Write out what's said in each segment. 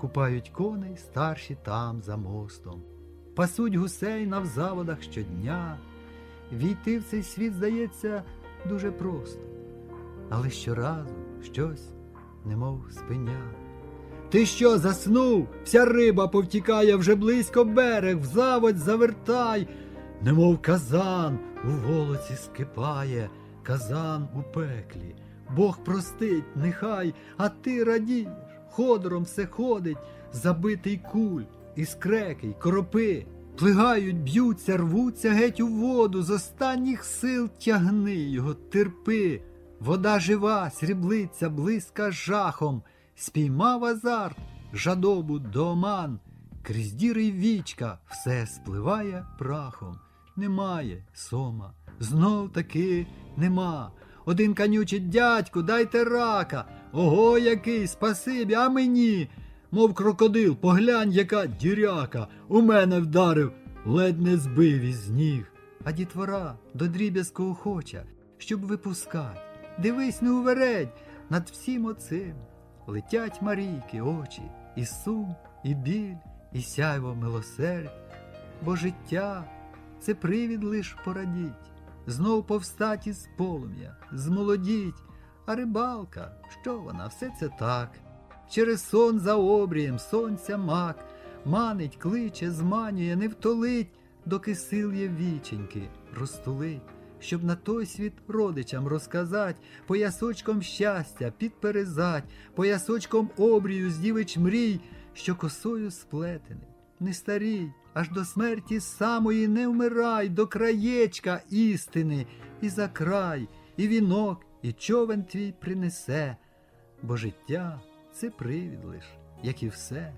купають коней старші там за мостом, пасуть гусей на заводах щодня. Війти в цей світ здається дуже просто, але щоразу щось немов спиня. Ти що заснув? Вся риба повтікає вже близько берег, в заводь завертай, немов казан у волоці скипає, казан у пеклі. Бог простить, нехай, а ти радієш, ходором все ходить, забитий куль, іскреки коропи. Плигають, б'ються, рвуться геть у воду, з останніх сил тягни його, терпи. Вода жива, сріблиться, близька жахом, спіймав азарт, жадобу до оман, крізь діри й вічка все спливає прахом. Немає сома, знов таки нема. Один канючить дядьку, дайте рака. Ого, який, спасибі, а мені. Мов крокодил, поглянь, яка діряка. У мене вдарив, ледь не збив із ніг. А дітвора до дріб'язку охоча, щоб випускать. Дивись, не увередь, над всім оцим летять марійки очі, і сум, і біль, і сяйво милосердь. Бо життя це привід лиш порадіть, знов повстать із полум'я, змолодіть, а рибалка, що вона, все це так. Через сон за обрієм сонця мак, манить, кличе, зманює, не втолить, доки сил є віченьки, розтулить, щоб на той світ родичам розказать, поясочком щастя підперезать, поясочком обрію з дівич мрій, що косою сплетений. Не старій, аж до смерті самої не вмирай, до краєчка істини, і за край, і вінок, і човен твій принесе, бо життя це привід лиш, як і все,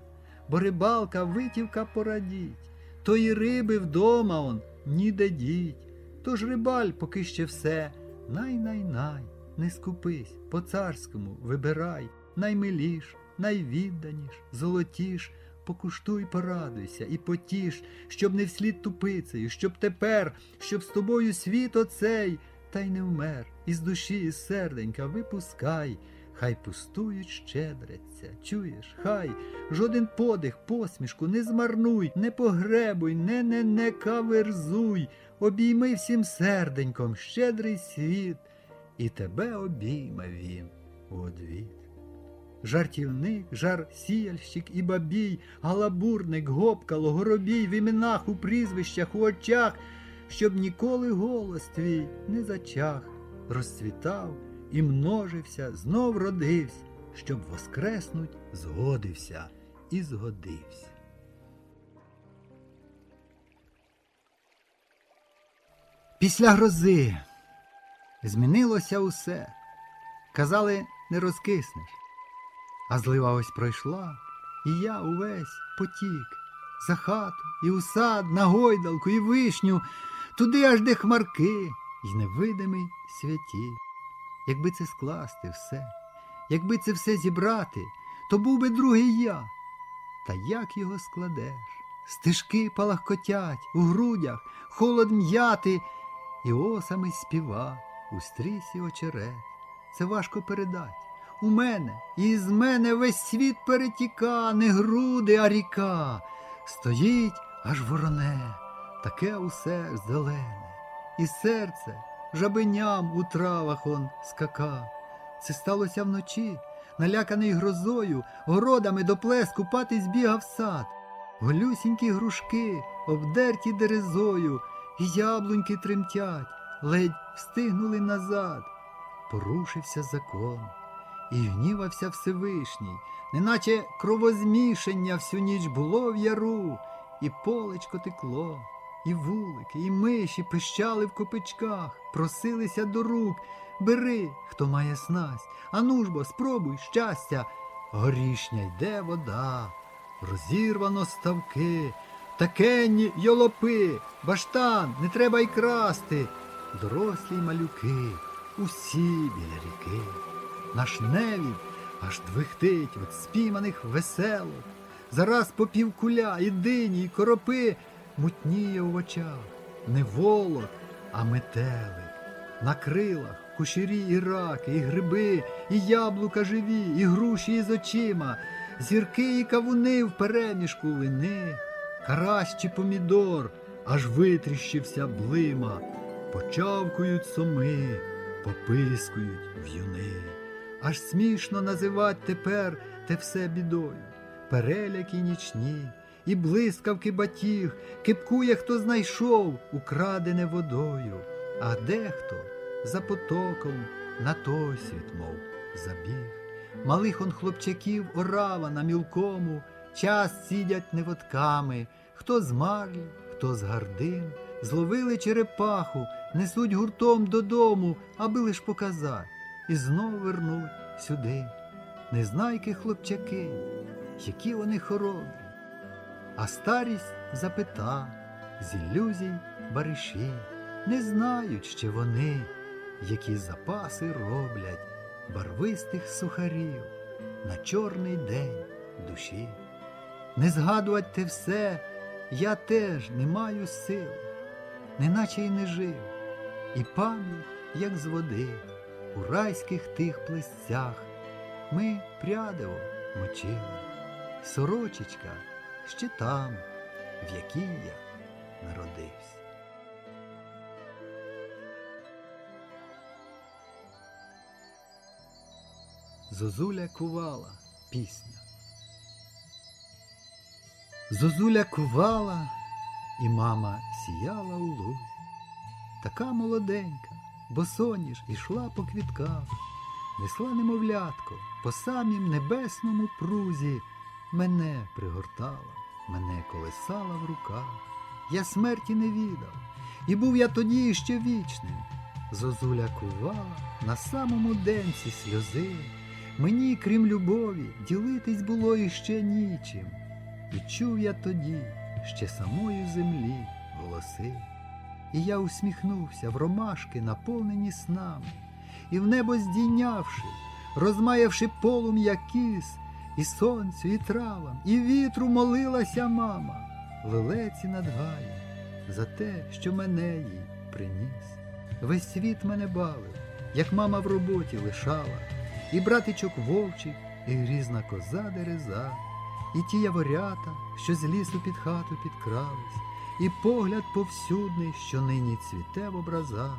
бо рибалка витівка порадіть, тої риби вдома он ніде діть. Тож рибаль поки ще все, най-най-най, не скупись, по царському вибирай, наймиліш, найвідданіш, золотіш, покуштуй, порадуйся і потіш, щоб не вслід тупицею, щоб тепер, щоб з тобою світ оцей, та й не вмер, із душі, із серденька випускай. Хай пустують щедряться, чуєш, хай. Жоден подих, посмішку не змарнуй, не погребуй, не не не каверзуй, обійми всім серденьком щедрий світ, і тебе обійме він у одвіт. Жартівник, жар сіяльщик і бабій, галабурник, гопкало, горобій в іменах, у прізвищах, у очах, щоб ніколи голос твій не зачах, розцвітав і множився, знов родився, щоб воскреснуть, згодився і згодився. Після грози змінилося усе. Казали, не розкиснеш. А злива ось пройшла, і я увесь потік за хату, і у сад, на гойдалку, і вишню, туди аж де хмарки, й невидимий святі. Якби це скласти все, якби це все зібрати, то був би другий я. Та як його складеш? Стежки палахкотять, у грудях, холод м'яти, і осами співа у стрісі очерет. Це важко передать. У мене і з мене весь світ перетіка, не груди, а ріка. Стоїть аж вороне, таке усе зелене, і серце жабеням у травах он скака. Це сталося вночі, наляканий грозою, городами до плес купатись бігав сад. Голюсінькі грушки, обдерті дерезою, і яблуньки тремтять, ледь встигнули назад. Порушився закон, і гнівався Всевишній, неначе кровозмішання всю ніч було в яру, і полечко текло, і вулики, і миші пищали в копичках, просилися до рук. Бери, хто має снасть, ану ж бо, спробуй щастя. Горішня йде вода, розірвано ставки, такенні йолопи, баштан, не треба й красти. Дорослі малюки, усі біля ріки. Наш невід аж двихтить від спійманих веселок. Зараз по півкуля і дині, і коропи мутніє в очах. Не волок, а метелик. На крилах кушері і раки, і гриби, і яблука живі, і груші із очима. зірки і кавуни в перемішку лини, карась чи помідор, аж витріщився блима, почавкують соми, попискують в'юни. Аж смішно називать тепер те все бідою, переляки нічні, і блискавки батіг, кипкує, хто знайшов, украдене водою, а дехто за потоком на той світ, мов забіг. Малих он хлопчаків орава на мілкому, час сідять неводками, хто з марлі, хто з гардин, зловили черепаху, несуть гуртом додому, аби лиш показать, і знов вернуть сюди. Незнайки хлопчаки, які вони хоробрі, а старість запита, з ілюзій бариші, не знають ще вони, які запаси роблять барвистих сухарів на чорний день душі. Не згадувати те все я теж не маю сил, неначе й не жив, і пам'ять, як з води, у райських тих плесцях ми прядиво мочили, сорочечка ще там, в якій я народився. Зозуля кувала пісня. Зозуля кувала, і мама сіяла у лузі. Така молоденька, бо соніш ішла по квітках, несла немовлятко по самім небесному прузі, мене пригортала, мене колесала в руках. Я смерті не відав, і був я тоді ще вічним. Зозуля кувала на самому денці сльози. Мені, крім любові, ділитись було іще нічим. І чув я тоді ще самої землі голоси. І я усміхнувся в ромашки, наповнені снами, і в небо здійнявши, розмаявши полум'я кіс, і сонцю, і травам, і вітру молилася мама, лелеці над гаєм, за те, що мене їй приніс. Весь світ мене бавив, як мама в роботі лишала, і братичок вовчик, і грізна коза дереза, і ті яворята, що з лісу під хату підкрались, і погляд повсюдний, що нині цвіте в образах.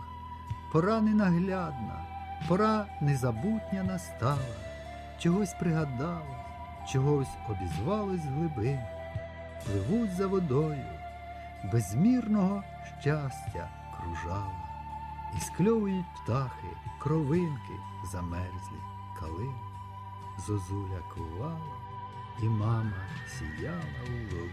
Пора ненаглядна, пора незабутня настала, чогось пригадалось, чогось обізвалось з глибин, пливуть за водою, безмірного щастя кружала, і скльовують птахи, кровинки замерзлі калин. Зозуля кувала, і мама сіяла у луг.